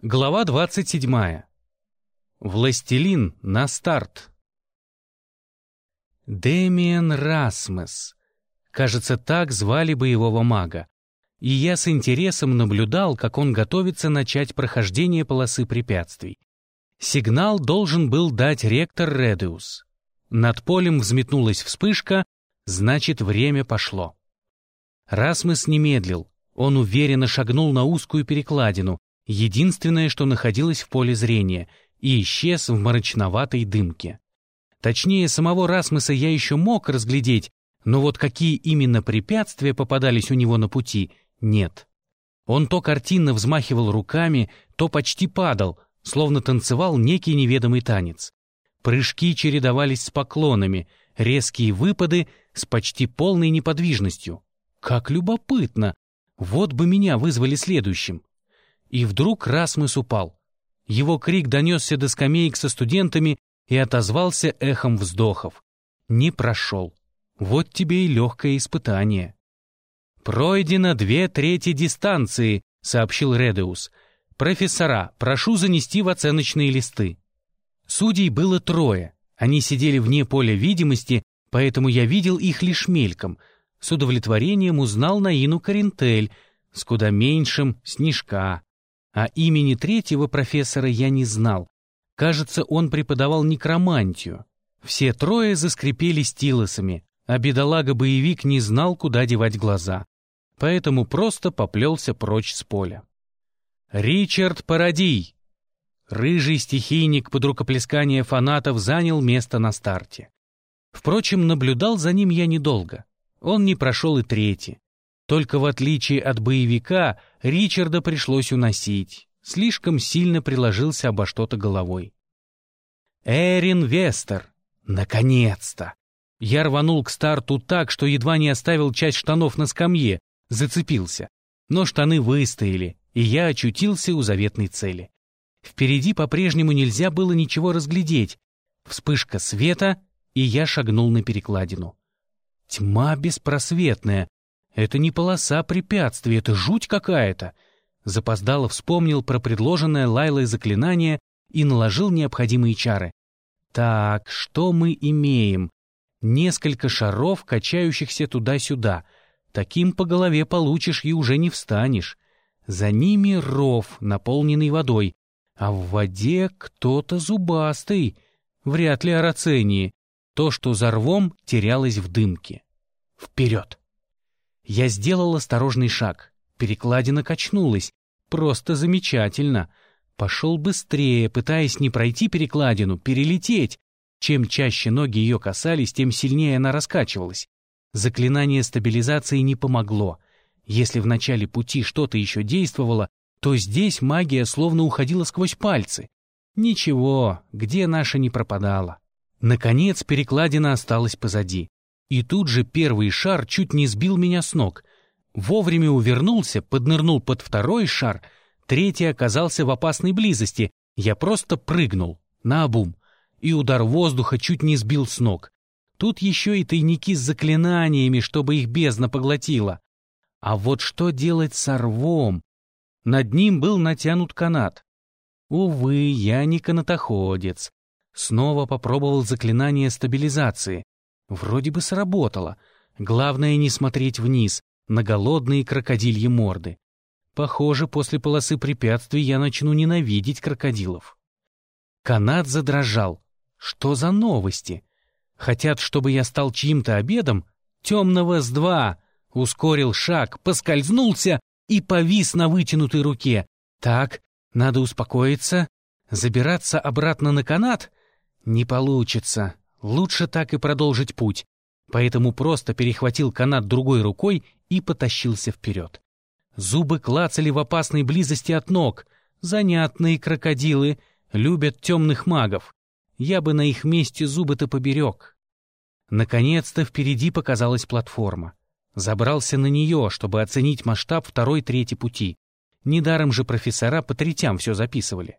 Глава 27. Властелин на старт. Демиан Расмес. Кажется, так звали боевого мага. И я с интересом наблюдал, как он готовится начать прохождение полосы препятствий. Сигнал должен был дать ректор Редеус. Над полем взметнулась вспышка, значит, время пошло. Расмес не медлил. Он уверенно шагнул на узкую перекладину, единственное, что находилось в поле зрения, и исчез в мрачноватой дымке. Точнее, самого Расмуса я еще мог разглядеть, но вот какие именно препятствия попадались у него на пути, нет. Он то картинно взмахивал руками, то почти падал, словно танцевал некий неведомый танец. Прыжки чередовались с поклонами, резкие выпады с почти полной неподвижностью. Как любопытно! Вот бы меня вызвали следующим. И вдруг Расмус упал. Его крик донесся до скамеек со студентами и отозвался эхом вздохов. Не прошел. Вот тебе и легкое испытание. «Пройдено две трети дистанции», — сообщил Редеус. «Профессора, прошу занести в оценочные листы». Судей было трое. Они сидели вне поля видимости, поэтому я видел их лишь мельком. С удовлетворением узнал Наину Карентель, с куда меньшим — Снежка. А имени третьего профессора я не знал. Кажется, он преподавал некромантию. Все трое заскрипели стилосами, а бедолага-боевик не знал, куда девать глаза. Поэтому просто поплелся прочь с поля. «Ричард Парадий!» Рыжий стихийник под рукоплескание фанатов занял место на старте. Впрочем, наблюдал за ним я недолго. Он не прошел и третий. Только в отличие от боевика, Ричарда пришлось уносить. Слишком сильно приложился обо что-то головой. Эрин Вестер. Наконец-то! Я рванул к старту так, что едва не оставил часть штанов на скамье, зацепился. Но штаны выстояли, и я очутился у заветной цели. Впереди по-прежнему нельзя было ничего разглядеть. Вспышка света, и я шагнул на перекладину. Тьма беспросветная, это не полоса препятствий, это жуть какая-то. Запоздало вспомнил про предложенное Лайлой заклинание и наложил необходимые чары. Так, что мы имеем? Несколько шаров, качающихся туда-сюда. Таким по голове получишь и уже не встанешь. За ними ров, наполненный водой. А в воде кто-то зубастый. Вряд ли арацении. То, что за рвом, терялось в дымке. Вперед! Я сделал осторожный шаг. Перекладина качнулась. Просто замечательно. Пошел быстрее, пытаясь не пройти перекладину, перелететь. Чем чаще ноги ее касались, тем сильнее она раскачивалась. Заклинание стабилизации не помогло. Если в начале пути что-то еще действовало, то здесь магия словно уходила сквозь пальцы. Ничего, где наша не пропадала. Наконец перекладина осталась позади. И тут же первый шар чуть не сбил меня с ног. Вовремя увернулся, поднырнул под второй шар, третий оказался в опасной близости. Я просто прыгнул, наобум, и удар воздуха чуть не сбил с ног. Тут еще и тайники с заклинаниями, чтобы их бездна поглотила. А вот что делать с орвом? Над ним был натянут канат. Увы, я не канатоходец. Снова попробовал заклинание стабилизации. Вроде бы сработало. Главное не смотреть вниз, на голодные крокодильи морды. Похоже, после полосы препятствий я начну ненавидеть крокодилов. Канат задрожал. Что за новости? Хотят, чтобы я стал чьим-то обедом? Темного с два. Ускорил шаг, поскользнулся и повис на вытянутой руке. Так, надо успокоиться. Забираться обратно на канат? Не получится. Лучше так и продолжить путь, поэтому просто перехватил канат другой рукой и потащился вперед. Зубы клацали в опасной близости от ног. Занятные крокодилы любят темных магов. Я бы на их месте зубы-то поберег. Наконец-то впереди показалась платформа. Забрался на нее, чтобы оценить масштаб второй-третьей пути. Недаром же профессора по третям все записывали.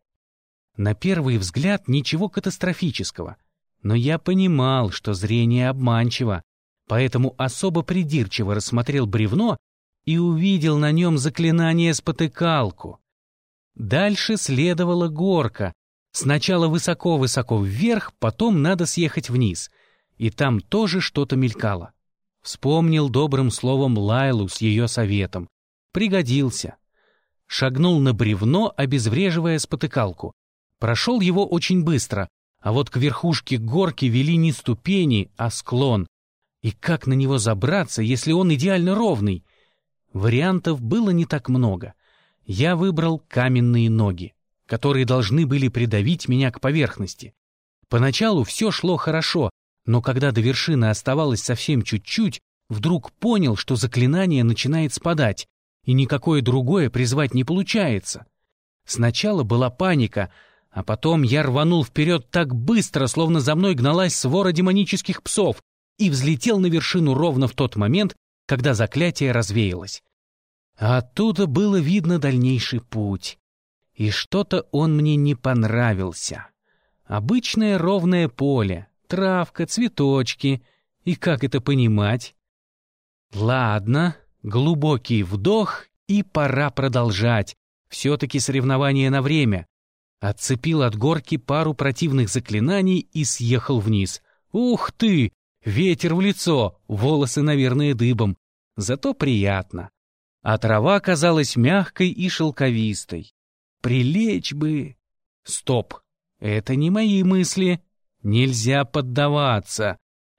На первый взгляд ничего катастрофического — но я понимал, что зрение обманчиво, поэтому особо придирчиво рассмотрел бревно и увидел на нем заклинание-спотыкалку. Дальше следовала горка. Сначала высоко-высоко вверх, потом надо съехать вниз. И там тоже что-то мелькало. Вспомнил добрым словом Лайлу с ее советом. Пригодился. Шагнул на бревно, обезвреживая спотыкалку. Прошел его очень быстро, а вот к верхушке горки вели не ступени, а склон. И как на него забраться, если он идеально ровный? Вариантов было не так много. Я выбрал каменные ноги, которые должны были придавить меня к поверхности. Поначалу все шло хорошо, но когда до вершины оставалось совсем чуть-чуть, вдруг понял, что заклинание начинает спадать, и никакое другое призвать не получается. Сначала была паника, а потом я рванул вперед так быстро, словно за мной гналась свора демонических псов, и взлетел на вершину ровно в тот момент, когда заклятие развеялось. А оттуда было видно дальнейший путь. И что-то он мне не понравился. Обычное ровное поле, травка, цветочки. И как это понимать? Ладно, глубокий вдох, и пора продолжать. Все-таки соревнование на время. Отцепил от горки пару противных заклинаний и съехал вниз. Ух ты! Ветер в лицо, волосы, наверное, дыбом. Зато приятно. А трава казалась мягкой и шелковистой. Прилечь бы... Стоп! Это не мои мысли. Нельзя поддаваться.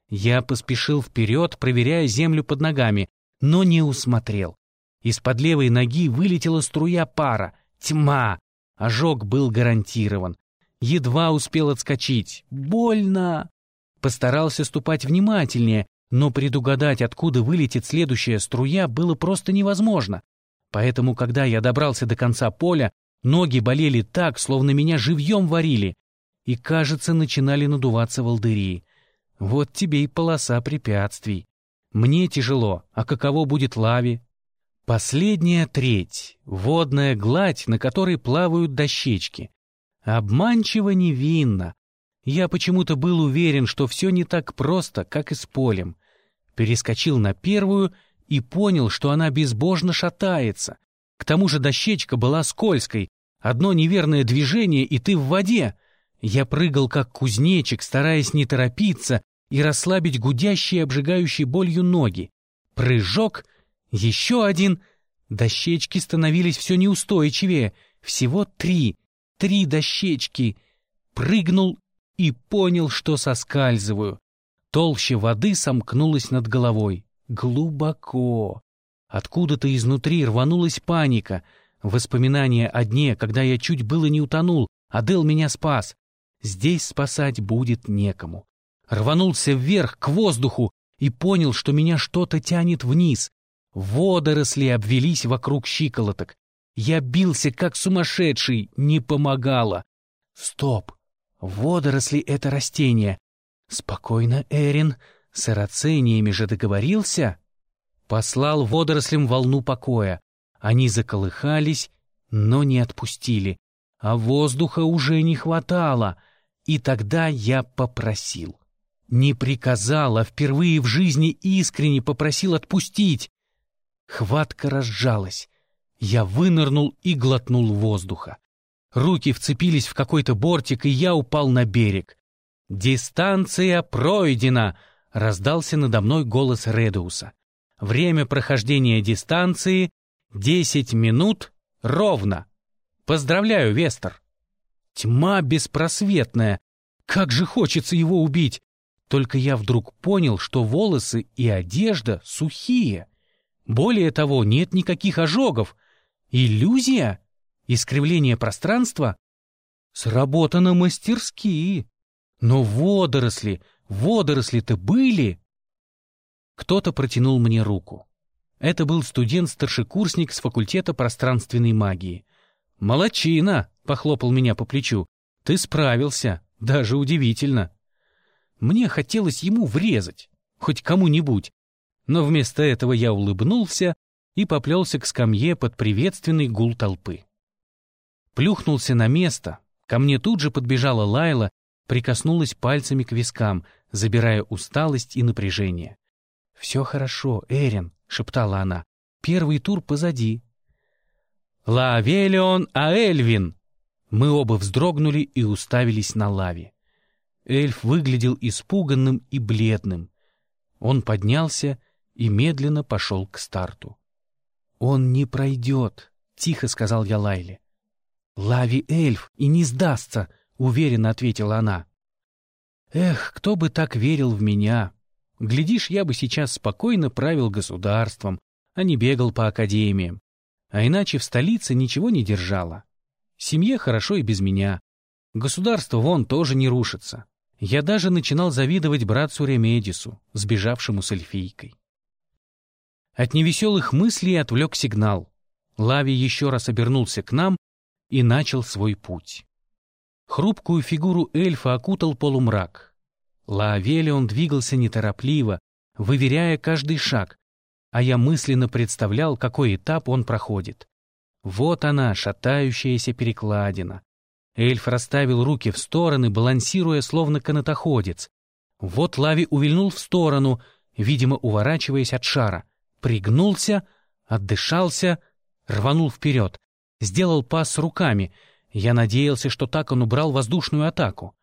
Я поспешил вперед, проверяя землю под ногами, но не усмотрел. Из-под левой ноги вылетела струя пара. Тьма! Ожог был гарантирован. Едва успел отскочить. Больно! Постарался ступать внимательнее, но предугадать, откуда вылетит следующая струя, было просто невозможно. Поэтому, когда я добрался до конца поля, ноги болели так, словно меня живьем варили, и, кажется, начинали надуваться волдыри. Вот тебе и полоса препятствий. Мне тяжело, а каково будет лаве? Последняя треть — водная гладь, на которой плавают дощечки. Обманчиво невинно. Я почему-то был уверен, что все не так просто, как и с полем. Перескочил на первую и понял, что она безбожно шатается. К тому же дощечка была скользкой. Одно неверное движение, и ты в воде. Я прыгал как кузнечик, стараясь не торопиться и расслабить гудящие, обжигающие болью ноги. Прыжок, еще один. Дощечки становились все неустойчивее. Всего три. Три дощечки. Прыгнул и понял, что соскальзываю. Толще воды сомкнулась над головой. Глубоко. Откуда-то изнутри рванулась паника. Воспоминания о дне, когда я чуть было не утонул, а Дел меня спас. Здесь спасать будет некому. Рванулся вверх, к воздуху, и понял, что меня что-то тянет вниз. Водоросли обвелись вокруг щиколоток. Я бился, как сумасшедший, не помогало. Стоп! Водоросли — это растение. Спокойно, Эрин, с эрацениями же договорился? Послал водорослям волну покоя. Они заколыхались, но не отпустили. А воздуха уже не хватало — и тогда я попросил. Не приказал, а впервые в жизни искренне попросил отпустить. Хватка разжалась. Я вынырнул и глотнул воздуха. Руки вцепились в какой-то бортик, и я упал на берег. «Дистанция пройдена!» — раздался надо мной голос Редуса. «Время прохождения дистанции — десять минут ровно. Поздравляю, Вестер!» Тьма беспросветная. Как же хочется его убить! Только я вдруг понял, что волосы и одежда сухие. Более того, нет никаких ожогов. Иллюзия? Искривление пространства? Сработано мастерски. Но водоросли, водоросли-то были. Кто-то протянул мне руку. Это был студент-старшекурсник с факультета пространственной магии. «Молодчина!» — похлопал меня по плечу. «Ты справился. Даже удивительно». Мне хотелось ему врезать, хоть кому-нибудь. Но вместо этого я улыбнулся и поплелся к скамье под приветственный гул толпы. Плюхнулся на место. Ко мне тут же подбежала Лайла, прикоснулась пальцами к вискам, забирая усталость и напряжение. «Все хорошо, Эрин», — шептала она. «Первый тур позади, «Лавелион Аэльвин!» Мы оба вздрогнули и уставились на лаве. Эльф выглядел испуганным и бледным. Он поднялся и медленно пошел к старту. «Он не пройдет», — тихо сказал я Лайле. «Лави эльф и не сдастся», — уверенно ответила она. «Эх, кто бы так верил в меня! Глядишь, я бы сейчас спокойно правил государством, а не бегал по академиям. А иначе в столице ничего не держало. Семье хорошо и без меня. Государство вон тоже не рушится. Я даже начинал завидовать братцу Ремедису, сбежавшему с эльфийкой. От невеселых мыслей отвлек сигнал. Лави еще раз обернулся к нам и начал свой путь. Хрупкую фигуру эльфа окутал полумрак. он двигался неторопливо, выверяя каждый шаг, а я мысленно представлял, какой этап он проходит. Вот она, шатающаяся перекладина. Эльф расставил руки в стороны, балансируя, словно канатоходец. Вот Лави увильнул в сторону, видимо, уворачиваясь от шара пригнулся, отдышался, рванул вперед, сделал пас руками. Я надеялся, что так он убрал воздушную атаку.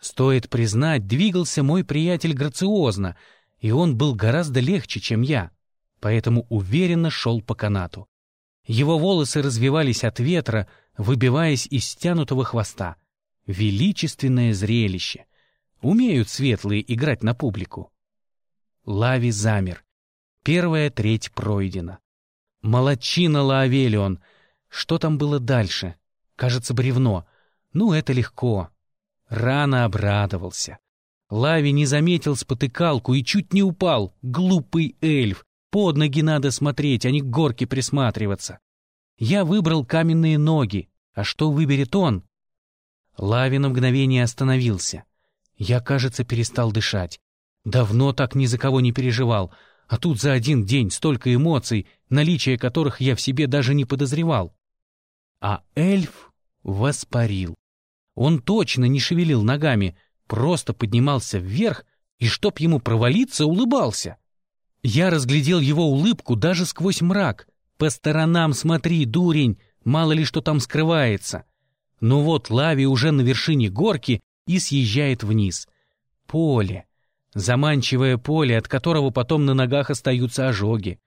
Стоит признать, двигался мой приятель грациозно, и он был гораздо легче, чем я, поэтому уверенно шел по канату. Его волосы развивались от ветра, выбиваясь из стянутого хвоста. Величественное зрелище. Умеют светлые играть на публику. Лави замер. Первая треть пройдена. Молодчина Лаавелион. Что там было дальше? Кажется, бревно. Ну, это легко. Рано обрадовался. Лави не заметил спотыкалку и чуть не упал. Глупый эльф. Под ноги надо смотреть, а не к горке присматриваться. Я выбрал каменные ноги. А что выберет он? Лави на мгновение остановился. Я, кажется, перестал дышать. Давно так ни за кого не переживал — а тут за один день столько эмоций, наличие которых я в себе даже не подозревал. А эльф воспарил. Он точно не шевелил ногами, просто поднимался вверх и, чтоб ему провалиться, улыбался. Я разглядел его улыбку даже сквозь мрак. По сторонам смотри, дурень, мало ли что там скрывается. Но вот Лави уже на вершине горки и съезжает вниз. Поле заманчивое поле, от которого потом на ногах остаются ожоги.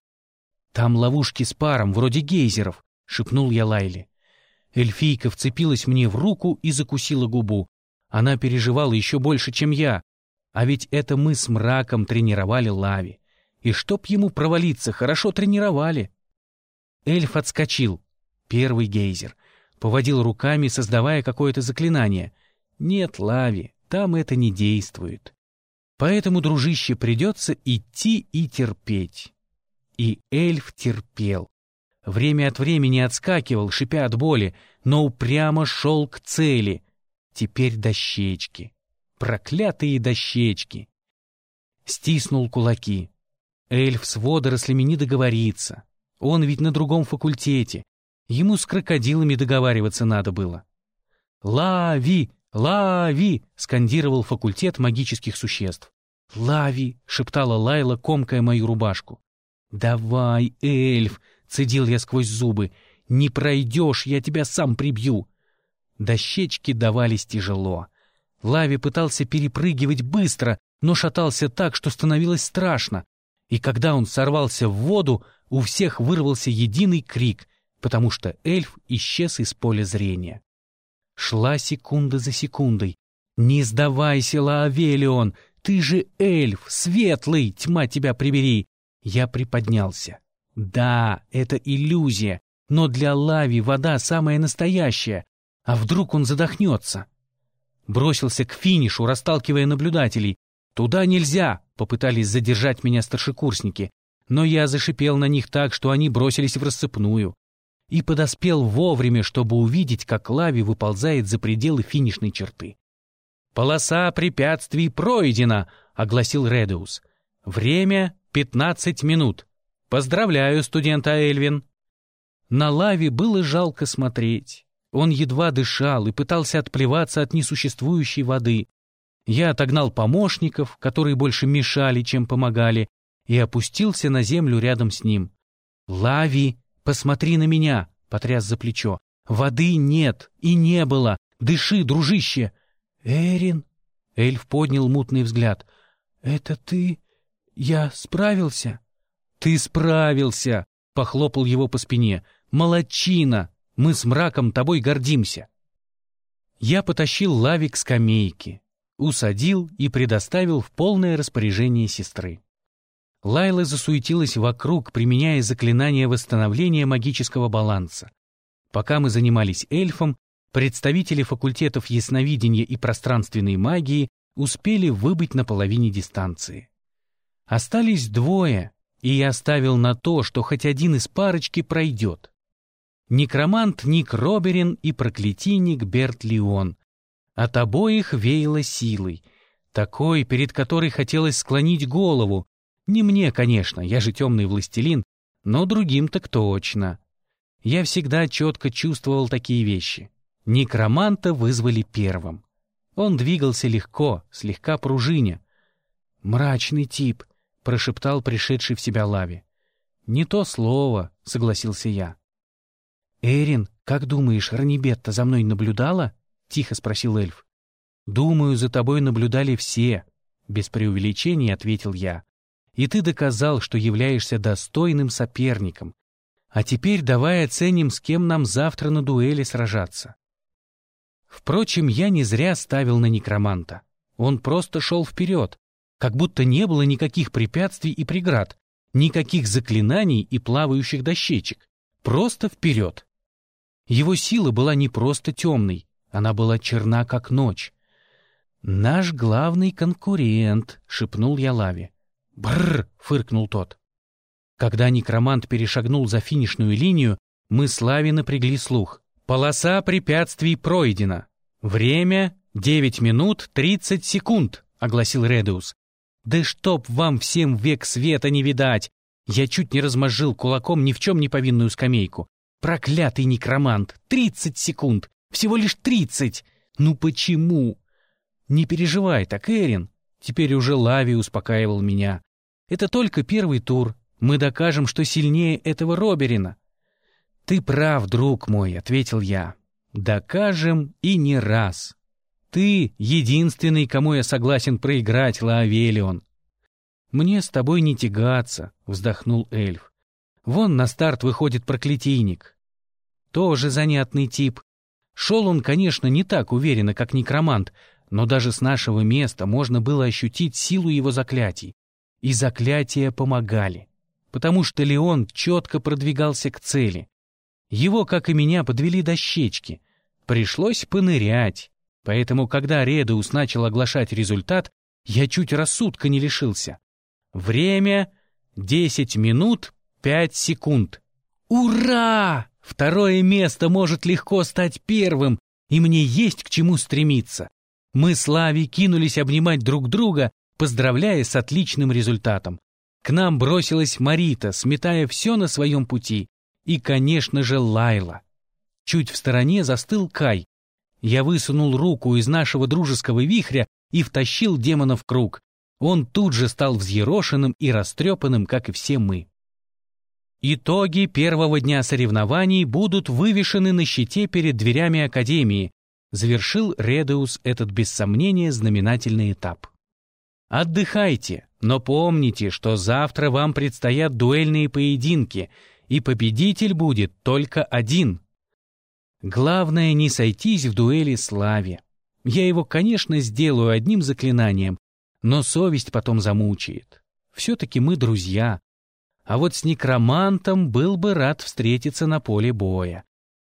«Там ловушки с паром, вроде гейзеров», — шепнул я Лайле. Эльфийка вцепилась мне в руку и закусила губу. Она переживала еще больше, чем я. А ведь это мы с мраком тренировали Лави. И чтоб ему провалиться, хорошо тренировали. Эльф отскочил. Первый гейзер. Поводил руками, создавая какое-то заклинание. Нет, Лави, там это не действует. Поэтому, дружище, придется идти и терпеть. И эльф терпел. Время от времени отскакивал, шипя от боли, но упрямо шел к цели. Теперь дощечки. Проклятые дощечки. Стиснул кулаки. Эльф с водорослями не договорится. Он ведь на другом факультете. Ему с крокодилами договариваться надо было. «Лави! «Лави!» — скандировал факультет магических существ. «Лави!» — шептала Лайла, комкая мою рубашку. «Давай, эльф!» — цедил я сквозь зубы. «Не пройдешь, я тебя сам прибью!» Дощечки давались тяжело. Лави пытался перепрыгивать быстро, но шатался так, что становилось страшно. И когда он сорвался в воду, у всех вырвался единый крик, потому что эльф исчез из поля зрения. Шла секунда за секундой. «Не сдавайся, Лаавелион! Ты же эльф, светлый, тьма тебя прибери!» Я приподнялся. «Да, это иллюзия, но для Лави вода самая настоящая. А вдруг он задохнется?» Бросился к финишу, расталкивая наблюдателей. «Туда нельзя!» — попытались задержать меня старшекурсники. Но я зашипел на них так, что они бросились в рассыпную и подоспел вовремя, чтобы увидеть, как Лави выползает за пределы финишной черты. «Полоса препятствий пройдена», — огласил Редеус. «Время — пятнадцать минут. Поздравляю, студента Эльвин». На Лави было жалко смотреть. Он едва дышал и пытался отплеваться от несуществующей воды. Я отогнал помощников, которые больше мешали, чем помогали, и опустился на землю рядом с ним. «Лави!» «Посмотри на меня!» — потряс за плечо. «Воды нет и не было! Дыши, дружище!» «Эрин!» — эльф поднял мутный взгляд. «Это ты? Я справился?» «Ты справился!» — похлопал его по спине. «Молодчина! Мы с мраком тобой гордимся!» Я потащил лавик к скамейке, усадил и предоставил в полное распоряжение сестры. Лайла засуетилась вокруг, применяя заклинание восстановления магического баланса. Пока мы занимались эльфом, представители факультетов ясновидения и пространственной магии успели выбыть на половине дистанции. Остались двое, и я оставил на то, что хоть один из парочки пройдет. Некромант Ник Роберин и проклятийник Берт Леон. От обоих веяло силой, такой, перед которой хотелось склонить голову. Не мне, конечно, я же темный властелин, но другим так точно. Я всегда четко чувствовал такие вещи. Некроманта вызвали первым. Он двигался легко, слегка пружиня. «Мрачный тип», — прошептал пришедший в себя Лави. «Не то слово», — согласился я. «Эрин, как думаешь, Ранибетта за мной наблюдала?» — тихо спросил эльф. «Думаю, за тобой наблюдали все», — без преувеличения ответил я. «И ты доказал, что являешься достойным соперником. А теперь давай оценим, с кем нам завтра на дуэли сражаться». Впрочем, я не зря ставил на некроманта. Он просто шел вперед, как будто не было никаких препятствий и преград, никаких заклинаний и плавающих дощечек. Просто вперед. Его сила была не просто темной, она была черна, как ночь. «Наш главный конкурент», — шепнул я Лаве. «Бррр!» — фыркнул тот. Когда некромант перешагнул за финишную линию, мы с Лави напрягли слух. «Полоса препятствий пройдена. Время — девять минут тридцать секунд», — огласил Редеус. «Да чтоб вам всем век света не видать!» Я чуть не размозжил кулаком ни в чем не повинную скамейку. Проклятый некромант! Тридцать секунд! Всего лишь тридцать! Ну почему? Не переживай так, Эрин. Теперь уже Лави успокаивал меня. Это только первый тур. Мы докажем, что сильнее этого Роберина. Ты прав, друг мой, ответил я. Докажем и не раз. Ты единственный, кому я согласен проиграть, Лаавелион. Мне с тобой не тягаться, вздохнул эльф. Вон на старт выходит проклятийник. Тоже занятный тип. Шел он, конечно, не так уверенно, как некромант, но даже с нашего места можно было ощутить силу его заклятий. И заклятия помогали, потому что Леон четко продвигался к цели. Его, как и меня, подвели дощечки. Пришлось понырять. Поэтому, когда Редеус начал оглашать результат, я чуть рассудка не лишился. Время — десять минут Пять секунд. Ура! Второе место может легко стать первым, и мне есть к чему стремиться. Мы с Лави кинулись обнимать друг друга, поздравляя с отличным результатом. К нам бросилась Марита, сметая все на своем пути. И, конечно же, Лайла. Чуть в стороне застыл Кай. Я высунул руку из нашего дружеского вихря и втащил демона в круг. Он тут же стал взъерошенным и растрепанным, как и все мы. Итоги первого дня соревнований будут вывешены на щите перед дверями Академии, завершил Редеус этот без сомнения знаменательный этап. Отдыхайте, но помните, что завтра вам предстоят дуэльные поединки, и победитель будет только один. Главное не сойтись в дуэли славе. Я его, конечно, сделаю одним заклинанием, но совесть потом замучает. Все-таки мы друзья, а вот с некромантом был бы рад встретиться на поле боя.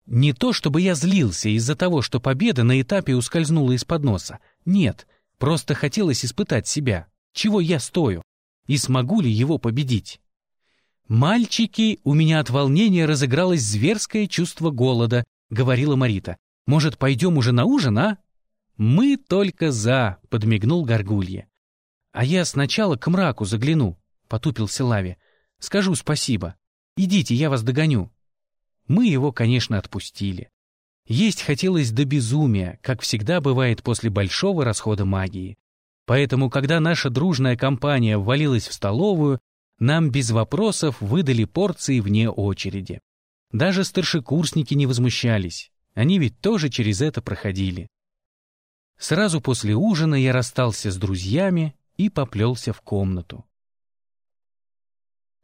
Не то чтобы я злился из-за того, что победа на этапе ускользнула из-под носа. Нет, просто хотелось испытать себя, чего я стою, и смогу ли его победить. «Мальчики, у меня от волнения разыгралось зверское чувство голода», — говорила Марита. «Может, пойдем уже на ужин, а?» «Мы только за», — подмигнул Горгулье. «А я сначала к мраку загляну», — потупился Лави. Скажу спасибо. Идите, я вас догоню». Мы его, конечно, отпустили. Есть хотелось до безумия, как всегда бывает после большого расхода магии. Поэтому, когда наша дружная компания ввалилась в столовую, нам без вопросов выдали порции вне очереди. Даже старшекурсники не возмущались, они ведь тоже через это проходили. Сразу после ужина я расстался с друзьями и поплелся в комнату.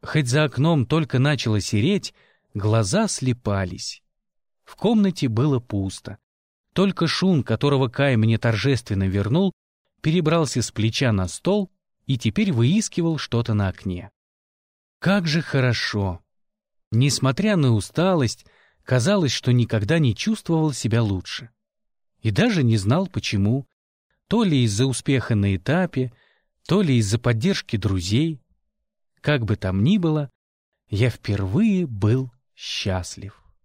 Хоть за окном только начало сереть, глаза слепались. В комнате было пусто. Только шум, которого Кай мне торжественно вернул, перебрался с плеча на стол и теперь выискивал что-то на окне. Как же хорошо! Несмотря на усталость, казалось, что никогда не чувствовал себя лучше. И даже не знал, почему. То ли из-за успеха на этапе, то ли из-за поддержки друзей. Как бы там ни было, я впервые был счастлив.